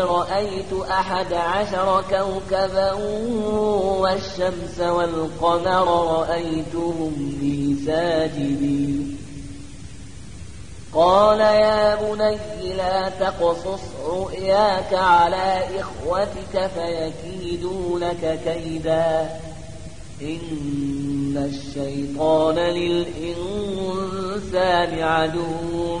رأيت أحد عشر كوكبا والشمس والقمر رأيتهم لي ساجدين. قال يا بني لا تقصص رؤياك على إخوتك فيكيدوا لك كيدا. إن الشيطان للإنسان عدو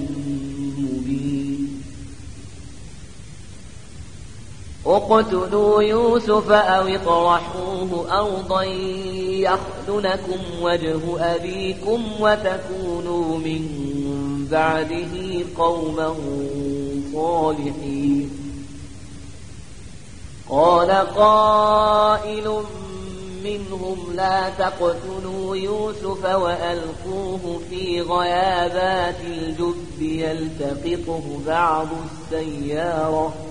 اقتلوا يوسف أو اطرحوه أرضا يخل لكم وجه أبيكم وتكونوا من بعده قوما صالحين. قال قائل منهم لا تقتلوا يوسف وألقوه في غيابات الجب يلتقطه بعض السيارة.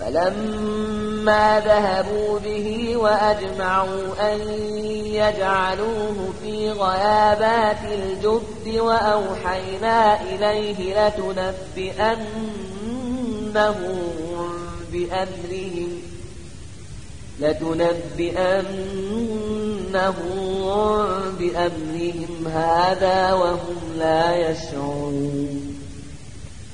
فلما ذهبوا به وأجمعوا أن يجعلوه في غيابات الجب وأوحينا إليه لتنبئنه بأمرهم لتنبئنه بأمرهم هذا وهم لا يشعرون.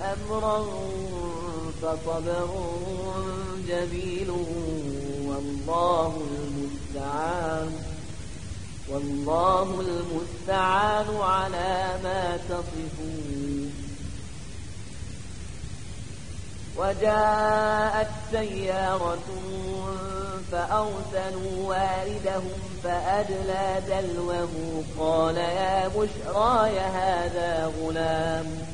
أمرا فصبر جميل والله المستعان والله المستعان على ما تصفون وجاءت سيارة فأرسلوا واردهم فأدلى دلوه قال يا بشرى هذا غلام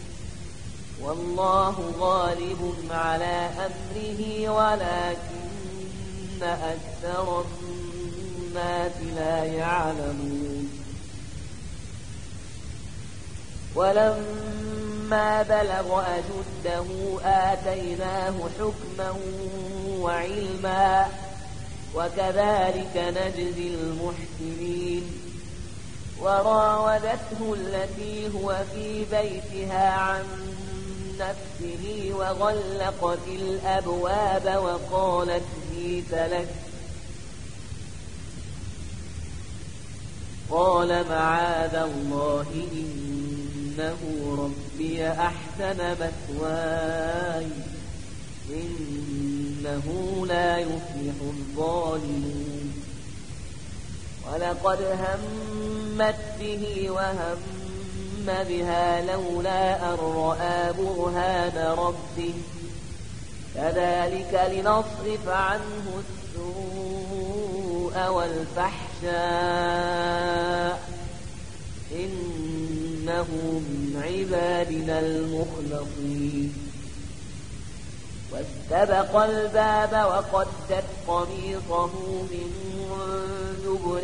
والله غالب على أمره ولكن أكثر الناس لا يعلمون. ولما بلغ أشده آتيناه حكما وعلما وكذلك نجزي المحسنين. وراودته التي هو في بيتها عن نفسه وغلقت الأبواب وقالت هيت لك قال معاذ الله إنه ربي أحسن مثواي إنه لا يفلح الظالمون. ولقد همت به وهم بها لولا أن رأى برهان ربه كذلك لنصرف عنه السوء والفحشاء إنه من عبادنا المخلصين واستبق الباب وقدت قميصه من دبر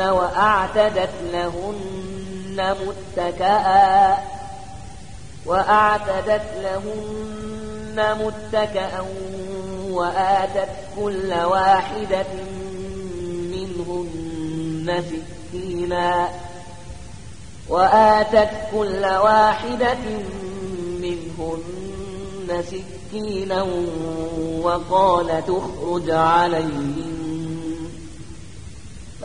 وأعتدت لهن متكئا وأعتدت لهن متكئا وآتت كل واحدة منهن سكينا وآتت كل واحدة منهن سكينا وقال تخرج عليهم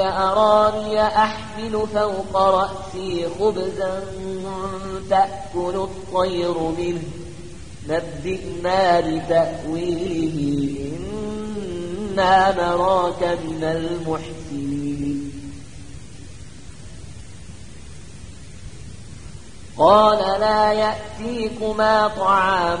أراني أحمل فوق رأسي خبزا تأكل الطير منه. نبئنا بتأويله إنا نراك من المحسنين. قال لا يأتيكما طعام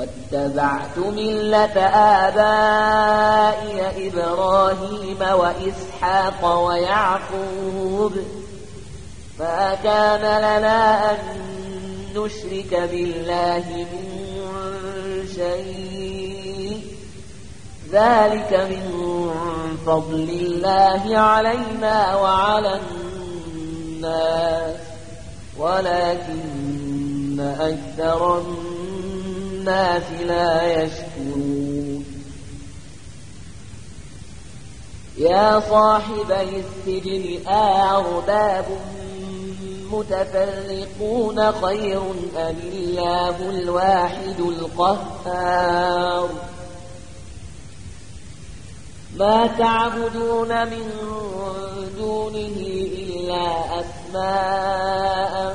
واتبعت ملة آبائي إبراهيم وإسحاق ويعقوب ما كان لنا أن نشرك بالله من شيء. ذلك من فضل الله علينا وعلى الناس. ولكن أكثر الناس لا يشكرون. يا صاحبي السجن أرباب متفرقون خير أم الله الواحد القهار؟ ما تعبدون من دونه إلا أسماء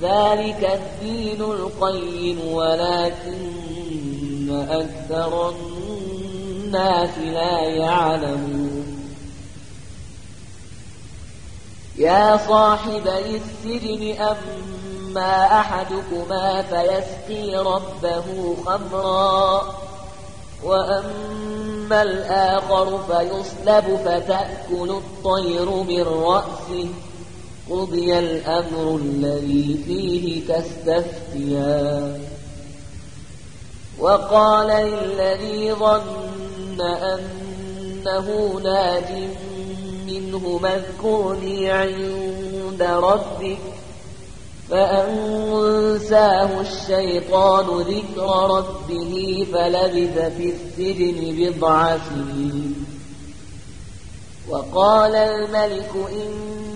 ذلك الدين القيم ولكن أكثر الناس لا يعلمون. يا صاحبي السجن أما أحدكما فيسقي ربه خمرا وأما الآخر فيصلب فتأكل الطير من رأسه. قضي الأمر الذي فيه تستفتيان وقال للذي ظن أنه ناج منه اذكرني عند ربك فأنساه الشيطان ذكر ربه فلبث في السجن بضع سنين. وقال الملك إني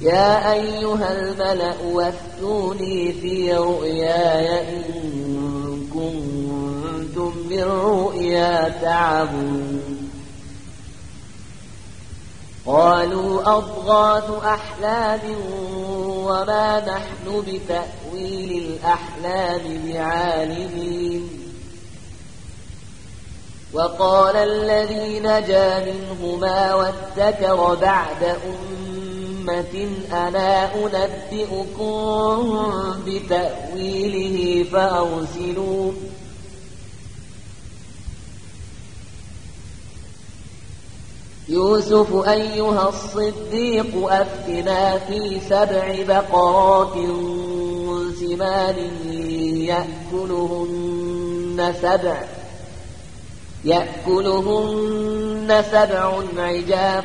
يا أيها الملأ وافتوني في رؤياي إن كنتم بالرؤيا تعبون قالوا أضغاث أحلام وما نحن بتأويل الأحلام بعالمين. وقال الذي نجا منهما وادكر بعد أمة أنا أنبئكم بتأويله فأرسلون يوسف أيها الصديق أفتنا في سبع بقرات سمان يأكلهن سبع يأكلهن سبع عجاف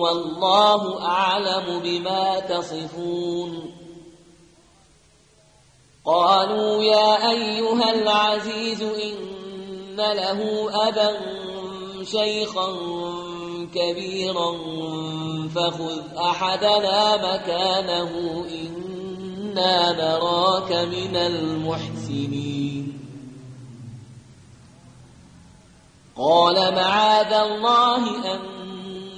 والله أعلم بما تصفون. قالوا يا أيها العزيز إن له أبا شيخا كبيرا فخذ أحدنا مكانه إنا نراك من المحسنين. قال معاذ الله أن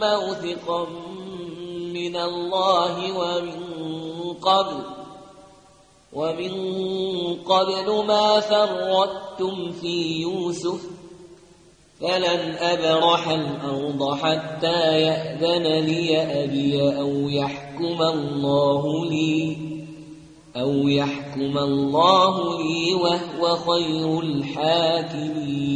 موثقا من الله ومن قبل ومن قبل ما فرطتم في يوسف فلن أبرح الأرض حتى يأذن لي أبي أو يحكم الله لي أو يحكم الله لي وهو خير الحاكمين.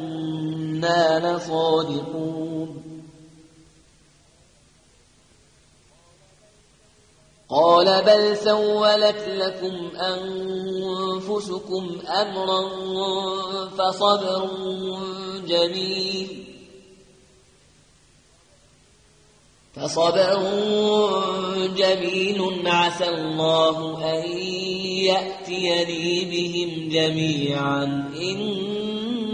إنا لصادقون قال بل سولت لكم أنفسكم أمرا فصبر جميل فصبر جميل عسى الله أن يأتيني بهم جميعا إن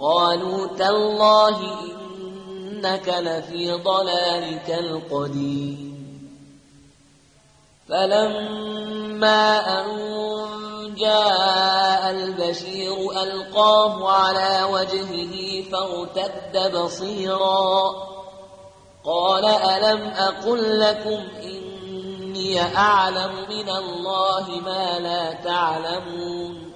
قالوا تالله إنك لفي ضلالك القديم. فلما أن جاء البشير ألقاه على وجهه فارتد بصيرا. قال ألم أقل لكم إني أعلم من الله ما لا تعلمون.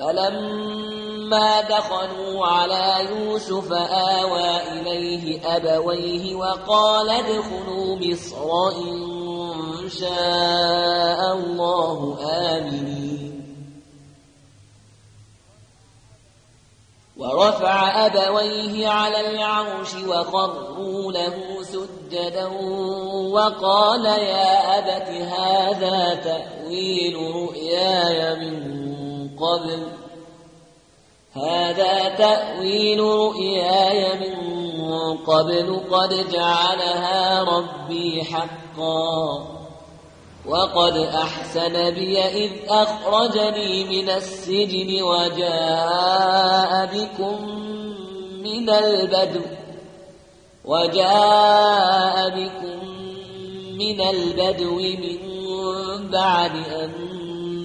فلما دخلوا على يوسف آوى إليه أبويه وقال ادخلوا مصر إن شاء الله آمنين. ورفع أبويه على العرش وخروا له سجدا وقال يا أبت هذا تأويل رؤياي من قبل. هذا تأويل رؤياي من قبل قد جعلها ربي حقا. وقد أحسن بي إذ أخرجني من السجن وجاء بكم من البدو. وجاء بكم من البدو من بعد أن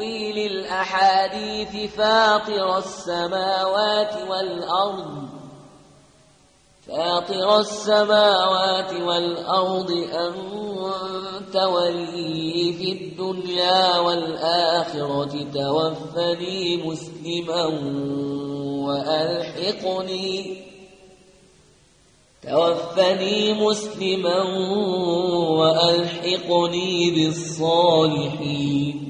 تأويل الأحاديث فاطر السماوات والأرض فاطر السماوات والأرض أنت ولي في الدنيا والآخرة توفني مسلما وألحقني توفني مسلما وألحقني بالصالحين.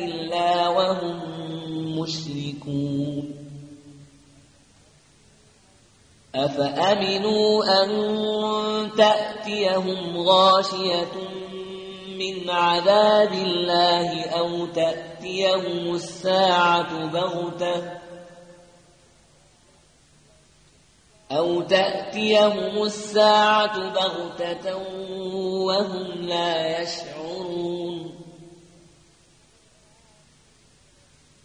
وهم مشركون. أفأمنوا أن تأتيهم غاشية من عذاب الله أو تأتيهم الساعة بغتة أو تأتيهم الساعة بغتة وهم لا يشعرون.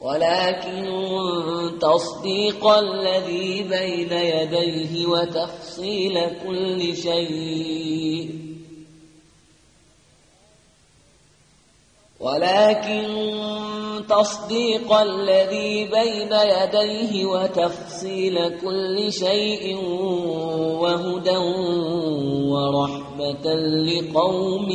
ولكن تصديق الذي بين يديه وتفصيل كل شيء. ولكن تصديق الذي بين يديه وتفصيل كل شيء وهدى ورحمة لقوم